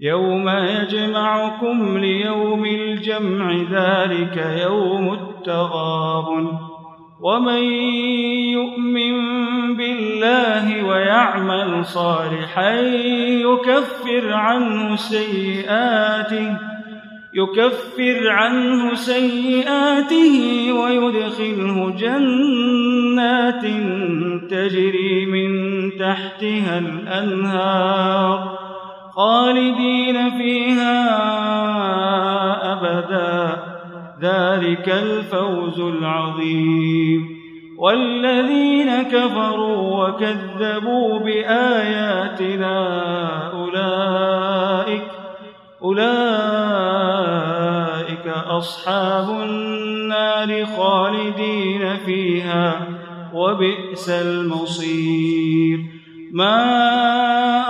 يوم يجمعكم ليوم الجمع ذلك يوم التغاب ومن يؤمن بالله ويعمل صالحا يكفر عنه سيئاته يكفر عنه سيئاته ويدخله جنات تجري من تحتها الأنهار. خالدين فيها أبدا. ذلك الفوز العظيم. والذين كفروا وكذبوا بآياتنا أولئك أولئك أصحاب النار خالدين فيها وبئس المصير. ما